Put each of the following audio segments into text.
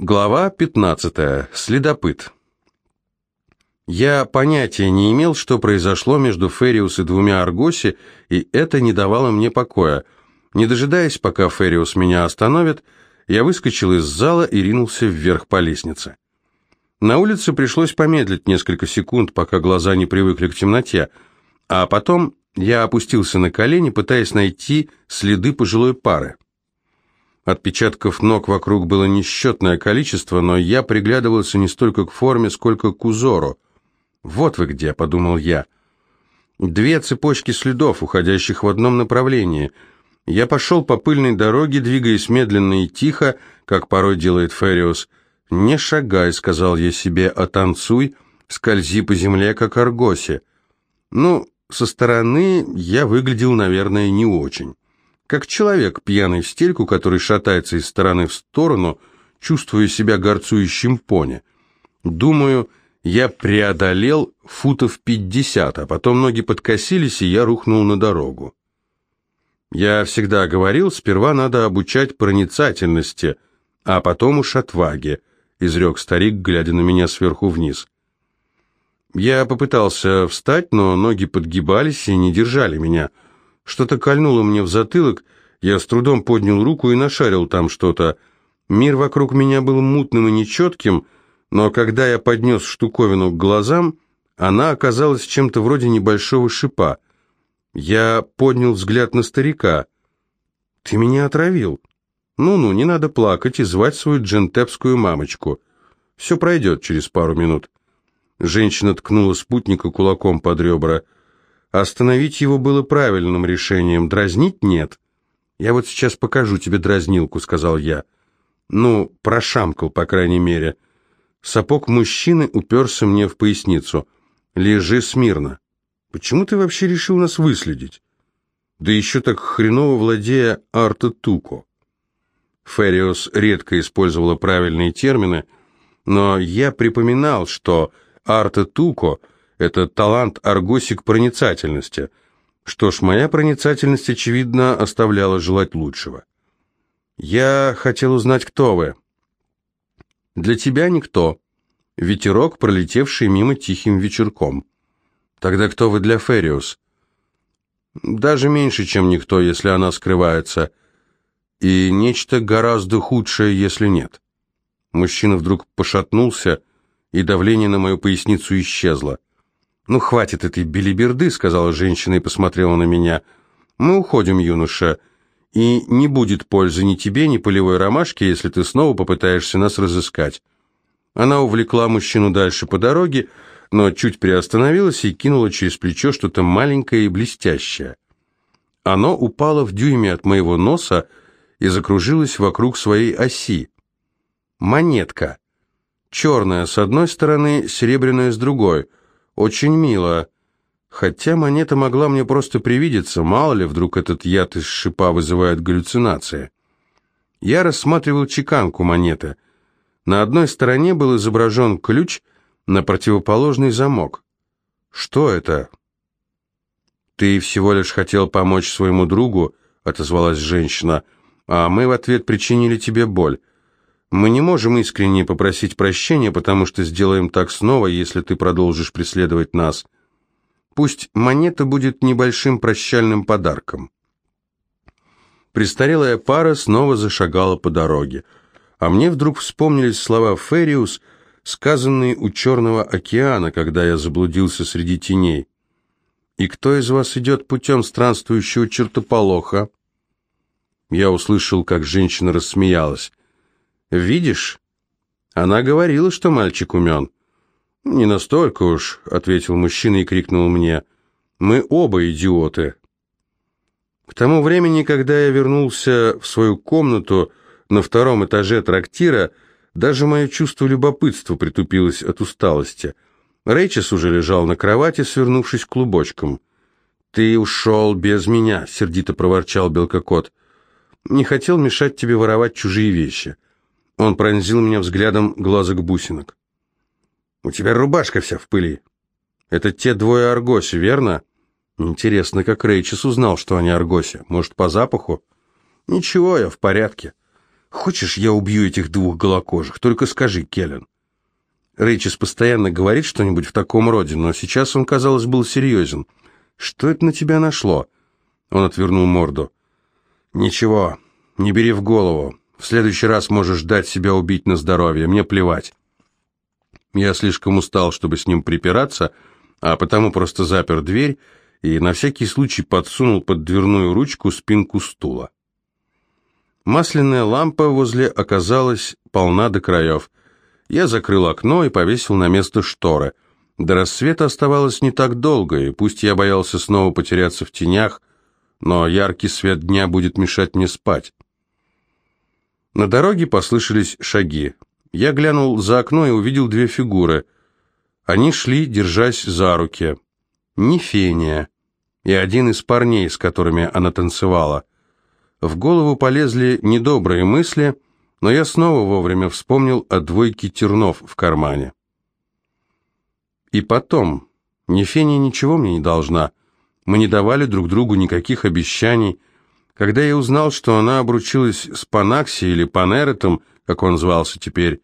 Глава 15. Следопыт. Я понятия не имел, что произошло между Фериус и двумя Аргоси, и это не давало мне покоя. Не дожидаясь, пока Фериус меня остановит, я выскочил из зала и ринулся вверх по лестнице. На улице пришлось помедлить несколько секунд, пока глаза не привыкли к темноте, а потом я опустился на колени, пытаясь найти следы пожилой пары. Отпечатков ног вокруг было несчетное количество, но я приглядывался не столько к форме, сколько к узору. «Вот вы где», — подумал я. Две цепочки следов, уходящих в одном направлении. Я пошел по пыльной дороге, двигаясь медленно и тихо, как порой делает Фериус. «Не шагай», — сказал я себе, — «а танцуй, скользи по земле, как аргоси». Ну, со стороны я выглядел, наверное, не очень как человек, пьяный в стельку, который шатается из стороны в сторону, чувствуя себя горцующим пони. Думаю, я преодолел футов пятьдесят, а потом ноги подкосились, и я рухнул на дорогу. Я всегда говорил, сперва надо обучать проницательности, а потом уж отваге, изрек старик, глядя на меня сверху вниз. Я попытался встать, но ноги подгибались и не держали меня — что-то кольнуло мне в затылок, я с трудом поднял руку и нашарил там что-то. Мир вокруг меня был мутным и нечетким, но когда я поднес штуковину к глазам, она оказалась чем-то вроде небольшого шипа. Я поднял взгляд на старика. «Ты меня отравил?» «Ну-ну, не надо плакать и звать свою джентепскую мамочку. Все пройдет через пару минут». Женщина ткнула спутника кулаком под ребра – Остановить его было правильным решением, дразнить нет. «Я вот сейчас покажу тебе дразнилку», — сказал я. Ну, прошамкал, по крайней мере. Сапог мужчины уперся мне в поясницу. «Лежи смирно». «Почему ты вообще решил нас выследить?» «Да еще так хреново владея арта-туко». Фериос редко использовала правильные термины, но я припоминал, что арта-туко — это талант аргосик проницательности. Что ж, моя проницательность, очевидно, оставляла желать лучшего. Я хотел узнать, кто вы. Для тебя никто. Ветерок, пролетевший мимо тихим вечерком. Тогда кто вы для Фериус? Даже меньше, чем никто, если она скрывается. И нечто гораздо худшее, если нет. Мужчина вдруг пошатнулся, и давление на мою поясницу исчезло. «Ну, хватит этой белиберды», — сказала женщина и посмотрела на меня. «Мы уходим, юноша, и не будет пользы ни тебе, ни полевой ромашке, если ты снова попытаешься нас разыскать». Она увлекла мужчину дальше по дороге, но чуть приостановилась и кинула через плечо что-то маленькое и блестящее. Оно упало в дюйме от моего носа и закружилось вокруг своей оси. Монетка. Черная с одной стороны, серебряная с другой — очень мило. Хотя монета могла мне просто привидеться, мало ли, вдруг этот яд из шипа вызывает галлюцинации. Я рассматривал чеканку монеты. На одной стороне был изображен ключ, на противоположный замок. Что это? «Ты всего лишь хотел помочь своему другу», — отозвалась женщина, «а мы в ответ причинили тебе боль. Мы не можем искренне попросить прощения, потому что сделаем так снова, если ты продолжишь преследовать нас. Пусть монета будет небольшим прощальным подарком. Престарелая пара снова зашагала по дороге, а мне вдруг вспомнились слова Фериус, сказанные у Черного океана, когда я заблудился среди теней. «И кто из вас идет путем странствующего чертополоха?» Я услышал, как женщина рассмеялась. Видишь? Она говорила, что мальчик умен. Не настолько уж, ответил мужчина и крикнул мне. Мы оба идиоты. К тому времени, когда я вернулся в свою комнату на втором этаже трактира, даже мое чувство любопытства притупилось от усталости. Рейчес уже лежал на кровати, свернувшись клубочком. «Ты ушел без меня», — сердито проворчал Белкокот. «Не хотел мешать тебе воровать чужие вещи». Он пронзил меня взглядом глазок бусинок. «У тебя рубашка вся в пыли. Это те двое Аргоси, верно?» «Интересно, как Рейчес узнал, что они Аргоси? Может, по запаху?» «Ничего, я в порядке. Хочешь, я убью этих двух голокожих? Только скажи, Келлен. Рейчес постоянно говорит что-нибудь в таком роде, но сейчас он, казалось, был серьезен. Что это на тебя нашло? Он отвернул морду. Ничего, не бери в голову. В следующий раз можешь дать себя убить на здоровье, мне плевать. Я слишком устал, чтобы с ним припираться, а потому просто запер дверь и на всякий случай подсунул под дверную ручку спинку стула. Масляная лампа возле оказалась полна до краев. Я закрыл окно и повесил на место шторы. До рассвета оставалось не так долго, и пусть я боялся снова потеряться в тенях, но яркий свет дня будет мешать мне спать. На дороге послышались шаги. Я глянул за окно и увидел две фигуры. Они шли, держась за руки. Не Фения и один из парней, с которыми она танцевала. В голову полезли недобрые мысли, но я снова вовремя вспомнил о двойке тернов в кармане. И потом, Нефения ничего мне не должна. Мы не давали друг другу никаких обещаний. Когда я узнал, что она обручилась с Панакси или Панеретом, как он звался теперь,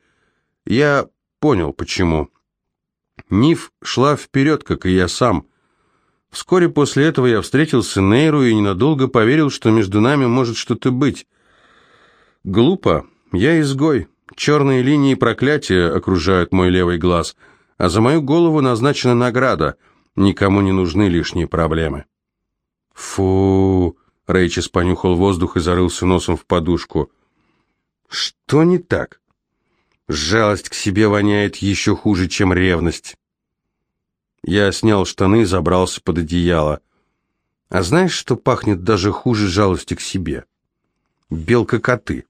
я понял, почему. Ниф шла вперед, как и я сам, Вскоре после этого я встретился Нейру и ненадолго поверил, что между нами может что-то быть. Глупо. Я изгой. Черные линии проклятия окружают мой левый глаз, а за мою голову назначена награда. Никому не нужны лишние проблемы. Фу, Рейчес понюхал воздух и зарылся носом в подушку. Что не так? Жалость к себе воняет еще хуже, чем ревность. Я снял штаны и забрался под одеяло. А знаешь, что пахнет даже хуже жалости к себе? Белка-коты.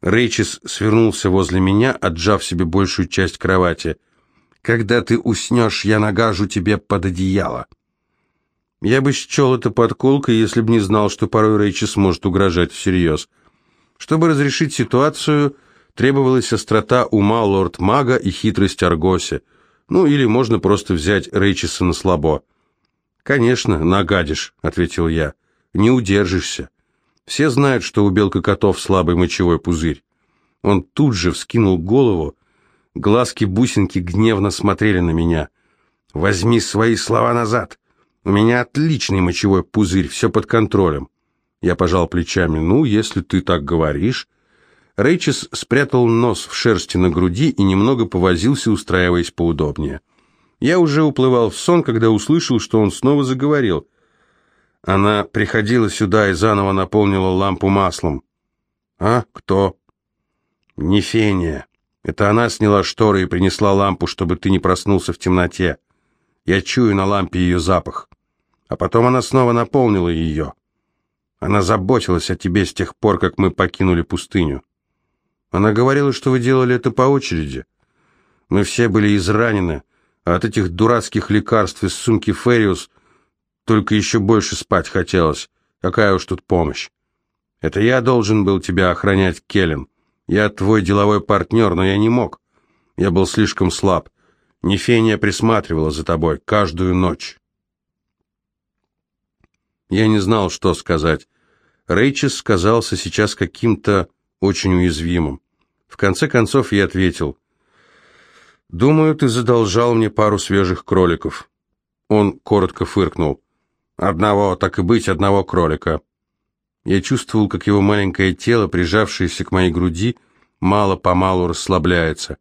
Рейчес свернулся возле меня, отжав себе большую часть кровати. «Когда ты уснешь, я нагажу тебе под одеяло». Я бы счел это подколкой, если бы не знал, что порой Рейчес может угрожать всерьез. Чтобы разрешить ситуацию, требовалась острота ума лорд-мага и хитрость Аргоси. Ну, или можно просто взять Рейчеса на слабо. «Конечно, нагадишь», — ответил я. «Не удержишься. Все знают, что у белка-котов слабый мочевой пузырь». Он тут же вскинул голову. Глазки-бусинки гневно смотрели на меня. «Возьми свои слова назад. У меня отличный мочевой пузырь, все под контролем». Я пожал плечами. «Ну, если ты так говоришь...» Рейчес спрятал нос в шерсти на груди и немного повозился, устраиваясь поудобнее. Я уже уплывал в сон, когда услышал, что он снова заговорил. Она приходила сюда и заново наполнила лампу маслом. «А? Кто?» «Не Фения. Это она сняла шторы и принесла лампу, чтобы ты не проснулся в темноте. Я чую на лампе ее запах. А потом она снова наполнила ее. Она заботилась о тебе с тех пор, как мы покинули пустыню. Она говорила, что вы делали это по очереди. Мы все были изранены, а от этих дурацких лекарств из сумки Фериус только еще больше спать хотелось. Какая уж тут помощь. Это я должен был тебя охранять, Келлен. Я твой деловой партнер, но я не мог. Я был слишком слаб. Нефения присматривала за тобой каждую ночь. Я не знал, что сказать. Рейчес сказался сейчас каким-то очень уязвимым. В конце концов я ответил, «Думаю, ты задолжал мне пару свежих кроликов». Он коротко фыркнул. «Одного, так и быть, одного кролика». Я чувствовал, как его маленькое тело, прижавшееся к моей груди, мало-помалу расслабляется.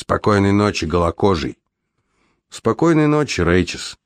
«Спокойной ночи, голокожий». «Спокойной ночи, Рейчес».